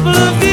trouble